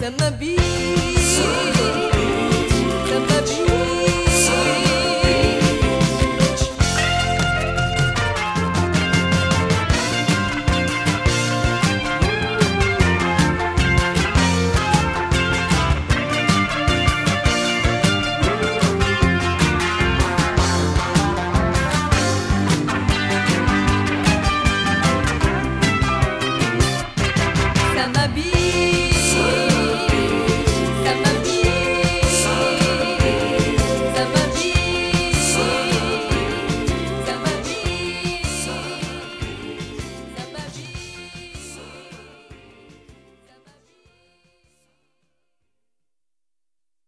Summer Bee